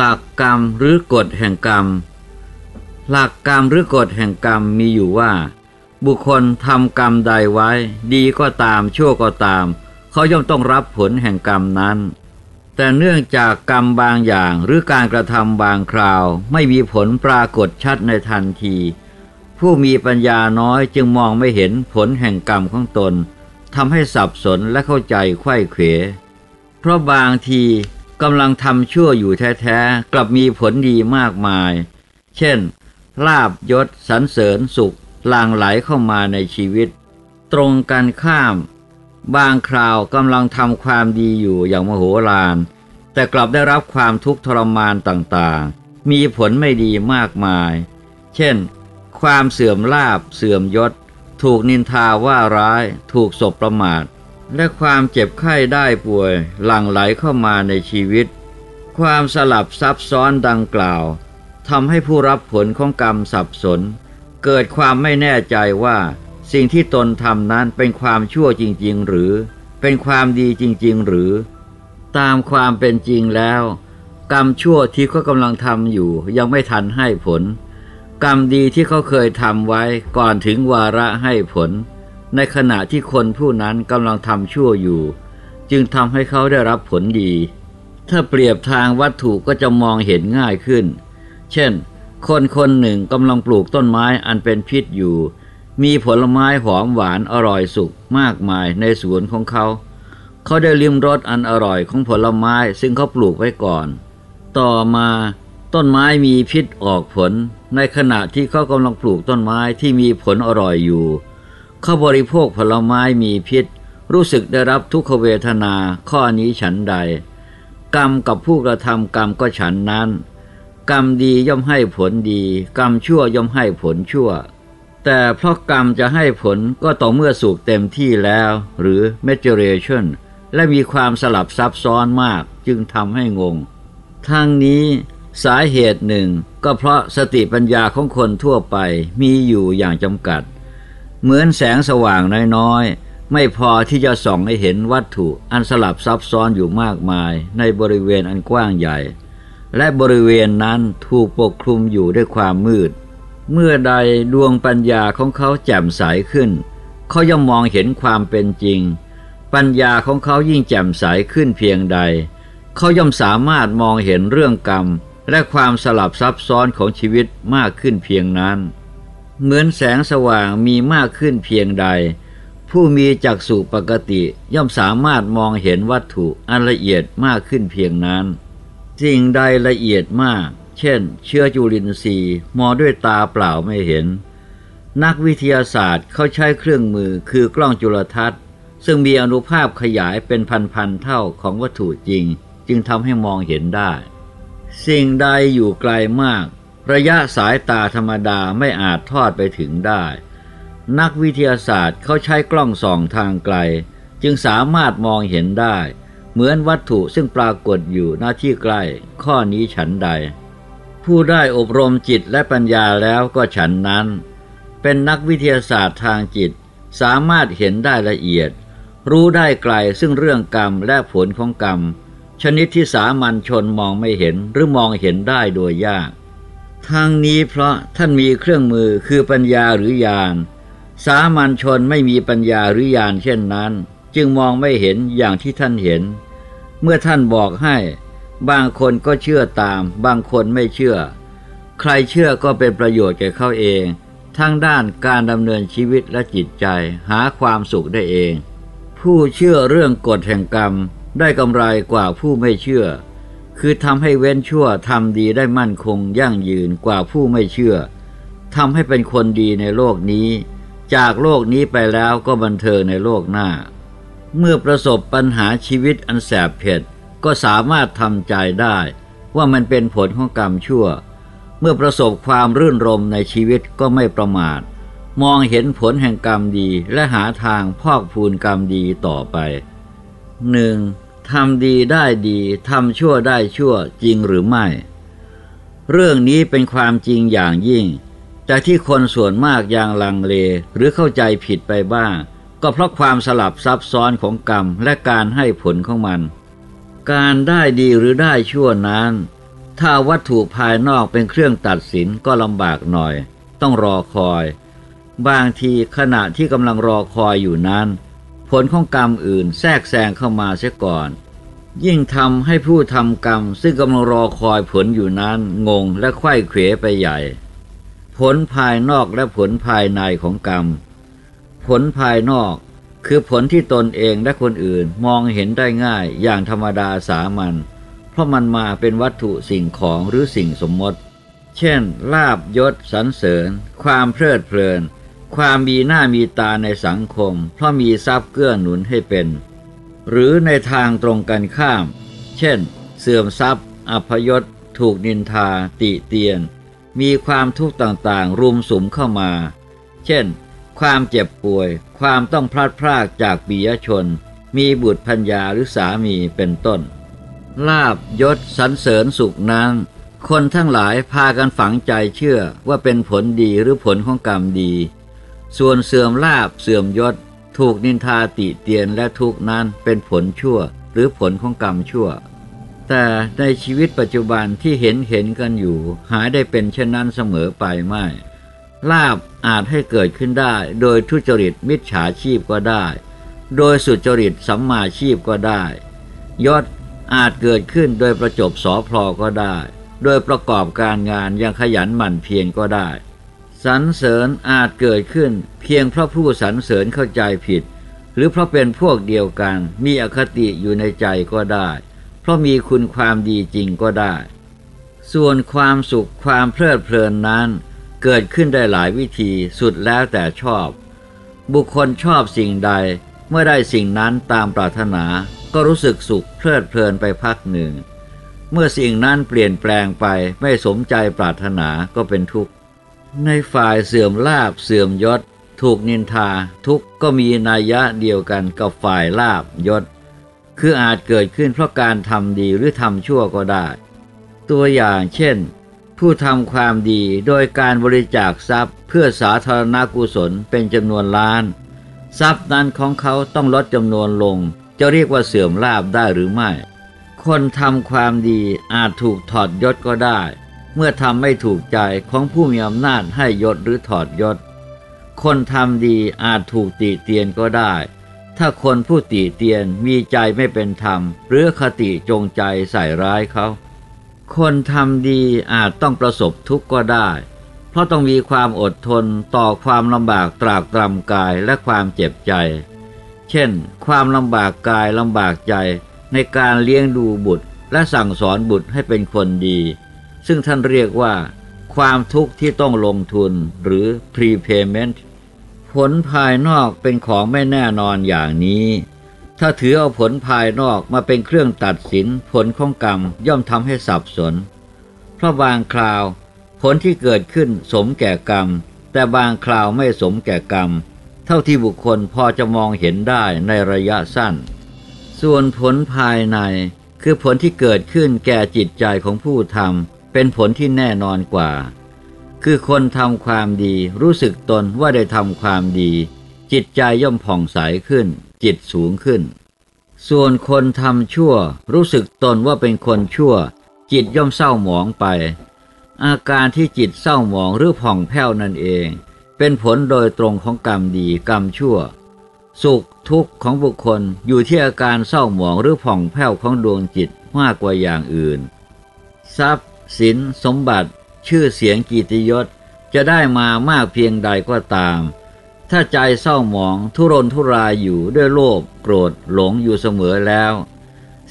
หลักกรรมหรือกฎแห่งกรรม หลักกรรมหรือกฎแห่งกรรมมีอยู่ว่า บุคคลทำกรรมใดไว้ ดีก็ตามชั่วก็ตาม เขาย่อมต้องรับผลแห่งกรรมนั้น แต่เนื่องจากกรรมบางอย่างหรือการกระทำบางคราว ไม่มีผลปรากฏชัดในทันที ผู้มีปัญญาน้อยจึงมองไม่เห็นผลแห่งกรรมของตนทำให้สับสนและเข้าใจไข้เขวเพราะบางที กำลังทำชั่วอยู่แท้ๆ กลับมีผลดีมากมาย เช่น ลาบยศสรรเสริญสุขหลั่งไหลเข้ามาในชีวิต ตรงกันข้าม บางคราวกำลังทำความดีอยู่อย่างมโหฬารแต่กลับได้รับความทุกข์ทรมานต่างๆ มีผลไม่ดีมากมาย เช่น ความเสื่อมลาบเสื่อมยศ ถูกนินทาว่าร้าย ถูกศพประมาท และความเจ็บไข้ได้ป่วยหลั่งไหลเข้ามาในชีวิต ความสลับซับซ้อนดังกล่าวทำให้ผู้รับผลของกรรมสับสน เกิดความไม่แน่ใจว่า สิ่งที่ตนทำนั้นเป็นความชั่วจริง ๆ หรือ เป็นความดีจริง ๆ หรือ ตามความเป็นจริงแล้ว กรรมชั่วที่เขากำลังทำอยู่ยังไม่ทันให้ผล กรรมดีที่เขาเคยทำไว้ก่อนถึงวาระให้ผล ในขณะที่คนผู้นั้นกำลังทำชั่วอยู่ จึงทำให้เขาได้รับผลดี ถ้าเปรียบทางวัตถุก็จะมองเห็นง่ายขึ้น เช่น คนคนหนึ่งกำลังปลูกต้นไม้อันเป็นพิษอยู่ มีผลไม้หอมหวานอร่อยสุกมากมายในสวนของเขา เขาได้ลิ้มรสอันอร่อยของผลไม้ซึ่งเขาปลูกไว้ก่อน ต่อมาต้นไม้มีพิษออกผล ในขณะที่เขากำลังปลูกต้นไม้ที่มีผลอร่อยอยู่ เขาบริโภคผลไม้มีพิษ รู้สึกได้รับทุกขเวทนาข้อนี้ฉันใด กรรมกับผู้กระทำกรรมก็ฉันนั้น กรรมดีย่อมให้ผลดี กรรมชั่วย่อมให้ผลชั่ว แต่เพราะกรรมจะให้ผลก็ต่อเมื่อสุกเต็มที่แล้ว หรือ maturation และมีความสลับซับซ้อนมากจึงทำให้งง ทั้งนี้สาเหตุหนึ่งก็เพราะสติปัญญาของคนทั่วไปมีอยู่อย่างจำกัด เหมือนแสงสว่างน้อยๆ ไม่พอที่จะส่องให้เห็นวัตถุอันสลับซับซ้อนอยู่มากมายในบริเวณอันกว้างใหญ่ และบริเวณนั้นถูกปกคลุมอยู่ด้วยความมืด เมื่อใดดวงปัญญาของเขาแจ่มใสขึ้น เขาย่อมมองเห็นความเป็นจริง ปัญญาของเขายิ่งแจ่มใสขึ้นเพียงใด เขาย่อมสามารถมองเห็นเรื่องกรรม และความสลับซับซ้อนของชีวิตมากขึ้นเพียงนั้น เหมือนแสงสว่างมีมากขึ้นเพียงใด ผู้มีจักษุปกติย่อมสามารถมองเห็นวัตถุอันละเอียดมากขึ้นเพียงนั้น สิ่งใดละเอียดมาก เช่น เชื้อจุลินทรีย์มองด้วยตาเปล่าไม่เห็น นักวิทยาศาสตร์เขาใช้เครื่องมือคือกล้องจุลทรรศน์ ซึ่งมีอนุภาพขยายเป็นพันๆเท่าของวัตถุจริง จึงทำให้มองเห็นได้ สิ่งใดอยู่ไกลมาก ระยะสายตาธรรมดาไม่อาจทอดไปถึงได้ นักวิทยาศาสตร์เขาใช้กล้องส่องทางไกล จึงสามารถมองเห็นได้ เหมือนวัตถุซึ่งปรากฏอยู่หน้าที่ใกล้ ข้อนี้ฉันใด ผู้ได้อบรมจิตและปัญญาแล้วก็ฉันนั้น เป็นนักวิทยาศาสตร์ทางจิต สามารถเห็นได้ละเอียด รู้ได้ไกลซึ่งเรื่องกรรมและผลของกรรม ชนิดที่สามัญชนมองไม่เห็นหรือมองเห็นได้โดยยาก ทางนี้เพราะท่านมีเครื่องมือคือปัญญาหรือญาณสามัญชนไม่มีปัญญาหรือญาณเช่นนั้น จึงมองไม่เห็นอย่างที่ท่านเห็น เมื่อท่านบอกให้ บางคนก็เชื่อตาม บางคนไม่เชื่อ ใครเชื่อก็เป็นประโยชน์แก่เขาเอง ทั้งด้านการดำเนินชีวิตและจิตใจหาความสุขได้เอง ผู้เชื่อเรื่องกฎแห่งกรรมได้กำไรกว่าผู้ไม่เชื่อ คือทำให้เว้นชั่วทำดีได้มั่นคงยั่งยืนกว่าผู้ไม่เชื่อทำให้เป็นคนดีในโลกนี้ จากโลกนี้ไปแล้วก็บันเทิงในโลกหน้า เมื่อประสบปัญหาชีวิตอันแสบเผ็ดก็สามารถทำใจได้ ว่ามันเป็นผลของกรรมชั่ว เมื่อประสบความรื่นรมในชีวิตก็ไม่ประมาท มองเห็นผลแห่งกรรมดีและหาทางพอกพูนกรรมดีต่อไปหนึ่ง ทำดีได้ดีทำชั่วได้ชั่วจริงหรือไม่ เรื่องนี้เป็นความจริงอย่างยิ่ง แต่ที่คนส่วนมากยังลังเลหรือเข้าใจผิดไปบ้าง ก็เพราะความสลับซับซ้อนของกรรมและการให้ผลของมัน การได้ดีหรือได้ชั่วนั้น ถ้าวัตถุภายนอกเป็นเครื่องตัดสินก็ลำบากหน่อย ต้องรอคอย บางทีขณะที่กำลังรอคอยอยู่นั้น ผลของกรรมอื่นแทรกแซงเข้ามาเสียก่อน ยิ่งทำให้ผู้ทำกรรมซึ่งกำลังรอคอยผลอยู่นั้นงงและไข้เขวไปใหญ่ ผลภายนอกและผลภายในของกรรม ผลภายนอกคือผลที่ตนเองและคนอื่นมองเห็นได้ง่ายอย่างธรรมดาสามัญเพราะมันมาเป็นวัตถุสิ่งของหรือสิ่งสมมติ เช่น ลาบยศสรรเสริญ ความเพลิดเพลิน ความมีหน้ามีตาในสังคม เพราะมีทรัพย์เกื้อหนุนให้เป็น หรือในทางตรงกันข้าม เช่น เสื่อมทรัพย์ อัพยศ ถูกนินทา ติเตียน มีความทุกข์ต่างๆ รุมสุมเข้ามา เช่น ความเจ็บป่วย ความต้องพลัดพรากจากปียชน มีบุตรพัญญาหรือสามีเป็นต้น ลาบยศสรรเสริญสุขนั้นคนทั้งหลายพากันฝังใจเชื่อว่าเป็นผลดีหรือผลของกรรมดี ส่วนเสื่อมลาบเสื่อมยศ ถูกนินทาติเตียนและทุกนั้นเป็นผลชั่ว หรือผลของกรรมชั่ว แต่ในชีวิตปัจจุบันที่เห็นเห็นกันอยู่ หาได้เป็นเช่นนั้นเสมอไปไม่ลาบอาจให้เกิดขึ้นได้ โดยทุจริตมิจฉาชีพก็ได้ โดยสุจริตสัมมาชีพก็ได้ ยศอาจเกิดขึ้นโดยประจบสอพลอก็ได้ โดยประกอบการงานอย่างขยันหมั่นเพียรก็ได้ สรรเสริญอาจเกิดขึ้น เพียงเพราะผู้สรรเสริญเข้าใจผิด หรือเพราะเป็นพวกเดียวกัน มีอคติอยู่ในใจก็ได้ เพราะมีคุณความดีจริงก็ได้ ส่วนความสุขความเพลิดเพลินนั้น เกิดขึ้นได้หลายวิธีสุดแล้วแต่ชอบ บุคคลชอบสิ่งใด เมื่อได้สิ่งนั้นตามปรารถนาก็รู้สึกสุขเพลิดเพลินไปพักหนึ่ง เมื่อสิ่งนั้นเปลี่ยนแปลงไปไม่สมใจปรารถนาก็เป็นทุกข์ ในฝ่ายเสื่อมลาบเสื่อมยศ ถูกนินทาทุกก็มีนัยยะเดียวกันกับฝ่ายลาบยศ คืออาจเกิดขึ้นเพราะการทำดีหรือทำชั่วก็ได้ ตัวอย่างเช่น ผู้ทำความดีโดยการบริจาคทรัพย์ เพื่อสาธารณกุศลเป็นจำนวนล้าน ทรัพย์นั้นของเขาต้องลดจำนวนลง จะเรียกว่าเสื่อมลาบได้หรือไม่ คนทำความดีอาจถูกถอดยศก็ได้ เมื่อทำไม่ถูกใจของผู้มีอำนาจให้ยศหรือถอดยศ คนทำดีอาจถูกติเตียนก็ได้ ถ้าคนผู้ติเตียนมีใจไม่เป็นธรรม หรือคติจงใจใส่ร้ายเขา คนทำดีอาจต้องประสบทุกข์ก็ได้ เพราะต้องมีความอดทนต่อความลำบากตรากตรำกายและความเจ็บใจ เช่น ความลำบากกายลำบากใจในการเลี้ยงดูบุตรและสั่งสอนบุตรให้เป็นคนดี ซึ่งท่านเรียกว่า ความทุกข์ที่ต้องลงทุนหรือ prepayment ผลภายนอกเป็นของไม่แน่นอนอย่างนี้ ถ้าถือเอาผลภายนอกมาเป็นเครื่องตัดสินผลของกรรมย่อมทำให้สับสน เพราะบางคราว ผลที่เกิดขึ้นสมแก่กรรม แต่บางคราวไม่สมแก่กรรม เท่าที่บุคคลพอจะมองเห็นได้ในระยะสั้น ส่วนผลภายในคือผลที่เกิดขึ้นแก่จิตใจของผู้ทำ เป็นผลที่แน่นอนกว่า คือคนทำความดีรู้สึกตนว่าได้ทำความดี จิตใจย่อมผ่องใสขึ้น จิตสูงขึ้น ส่วนคนทำชั่วรู้สึกตนว่าเป็นคนชั่ว จิตย่อมเศร้าหมองไป อาการที่จิตเศร้าหมองหรือผ่องแผ้วนั่นเอง เป็นผลโดยตรงของกรรมดีกรรมชั่ว สุขทุกข์ของบุคคลอยู่ที่อาการเศร้าหมองหรือผ่องแผ้วของดวงจิตมากกว่าอย่างอื่น ทรัพย์ สินสมบัติ ชื่อเสียงกีติยศจะได้มามากเพียงใดก็ตาม ถ้าใจเศร้าหมองทุรนทุรายอยู่ด้วยโลภโกรธหลงอยู่เสมอแล้ว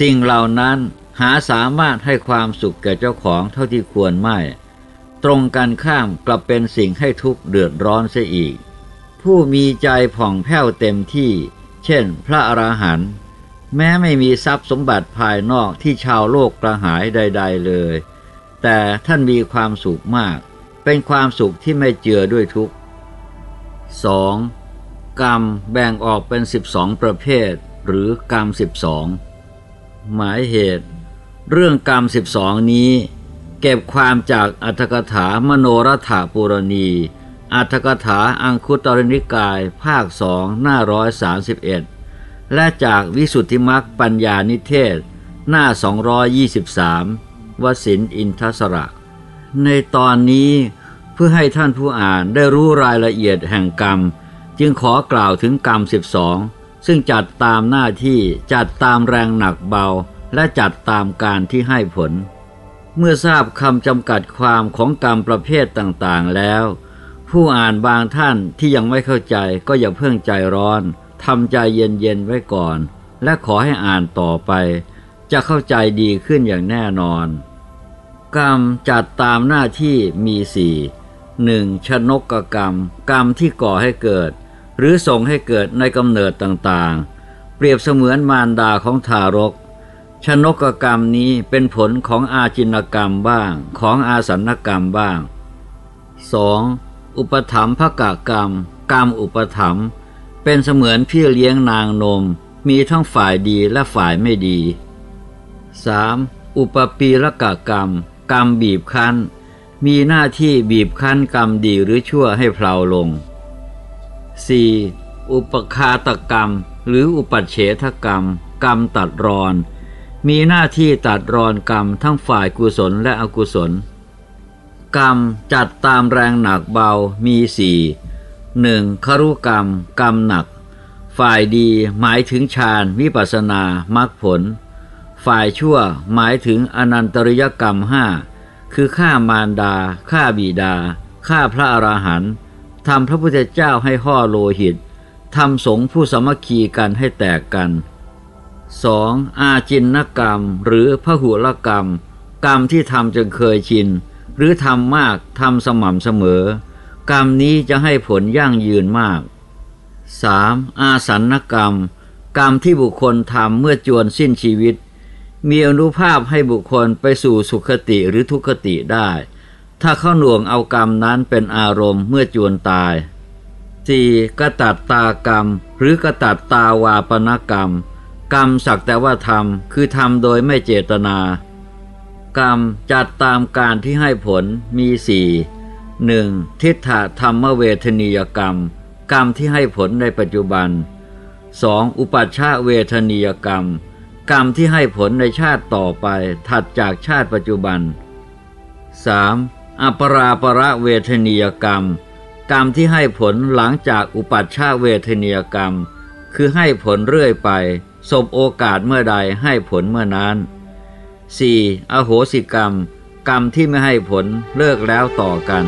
สิ่งเหล่านั้นหาสามารถให้ความสุขแก่เจ้าของเท่าที่ควรไม่ ตรงกันข้ามกลับเป็นสิ่งให้ทุกข์เดือดร้อนเสียอีก ผู้มีใจผ่องแผ้วเต็มที่ เช่น พระอราหันต์แม้ไม่มีทรัพย์สมบัติภายนอกที่ชาวโลกกระหายใด ๆเลย แต่ท่านมีความสุขมาก เป็นความสุขที่ไม่เจือด้วยทุกข์ 2. กรรมแบ่งออกเป็น 12 ประเภท หรือกรรม 12 หมายเหตุ เรื่องกรรม 12 นี้ เก็บความจากอัตถกถามโนรัฐาปุรณี อัตถกถาอังคุตรนิกายภาคสองหน้าร้อยสาสิบเอ็ดและจากวิสุทธิมักปัญญานิเทศ หน้า 223 วสินอินทสระ ในตอนนี้เพื่อให้ท่านผู้อ่านได้รู้รายละเอียดแห่งกรรม จึงขอกล่าวถึงกรรมสิบสองซึ่งจัดตามหน้าที่จัดตามแรงหนักเบา และจัดตามการที่ให้ผล เมื่อทราบคำจำกัดความของกรรมประเภทต่างๆแล้ว ผู้อ่านบางท่านที่ยังไม่เข้าใจก็อย่าเพิ่งใจร้อนทำใจเย็นๆไว้ก่อน และขอให้อ่านต่อไป จะเข้าใจดีขึ้นอย่างแน่นอน กรรมจัดตามหน้าที่มีสี่หนึ่งชนกกรรม กรรมที่ก่อให้เกิด หรือส่งให้เกิดในกำเนิดต่างๆ เปรียบเสมือนมารดาของทารก ชนกกรรมนี้เป็นผลของอาจินกรรมบ้างของอาสันกรรมบ้าง 2. อุปถัมภกกรรม กรรมอุปถัมภ์เป็นเสมือนพี่เลี้ยงนางนม มีทั้งฝ่ายดีและฝ่ายไม่ดี 3. อุปปีรกกรรม กรรมบีบคั้น มีหน้าที่บีบคั้นกรรมดีหรือชั่วให้เพลาลง 4. อุปคาตกรรม หรืออุปัเฉทกรรม กรรมตัดรอน มีหน้าที่ตัดรอนกรรมทั้งฝ่ายกุศลและอกุศล กรรมจัดตามแรงหนักเบามีสี่หนึ่งครุกรรม กรรมหนัก ฝ่ายดีหมายถึงฌานวิปัสนามรรคผล ฝ่ายชั่วหมายถึงอนันตริยกรรมห้าคือฆ่ามารดาฆ่าบิดาฆ่าพระอราหันต์ทำพระพุทธเจ้าให้ห่อโลหิตทำสงฆ์ผู้สมัคคีกันให้แตกกัน 2. อาจินนกรรมหรือพหุลกรรม กรรมที่ทำจนเคยชิน หรือทำมากทำสม่ำเสมอ กรรมนี้จะให้ผลยั่งยืนมาก 3. อาสันนกรรม กรรมที่บุคคลทำเมื่อจวนสิ้นชีวิต มีอนุภาพให้บุคคลไปสู่สุขติหรือทุกขติได้ ถ้าเข้าหน่วงเอากรรมนั้นเป็นอารมณ์เมื่อจวนตาย 4. กตัดตากรรม หรือกตัดตาวาปนกรรม กรรมสักแต่ว่าทำคือทำโดยไม่เจตนา กรรมจัดตามการที่ให้ผลมีสี่หนึ่งทิฏฐธรรมเวทนียกรรม กรรมที่ให้ผลในปัจจุบัน 2. อุปัชชาเวทนียกรรม รรมที่ให้ผลในชาติต่อไปถัดจากชาติปัจจุบัน 3. อัปราประเวทนียกรรม กรรมที่ให้ผลหลังจากอุปัชชาเวทนียกรรม คือให้ผลเรื่อยไปสบโอกาสเมื่อใดให้ผลเมื่อนั้น 4. อโหสิกรรม กรรมที่ไม่ให้ผลเลิกแล้วต่อกัน